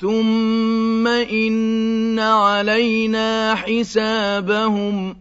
ثم إن علينا حسابهم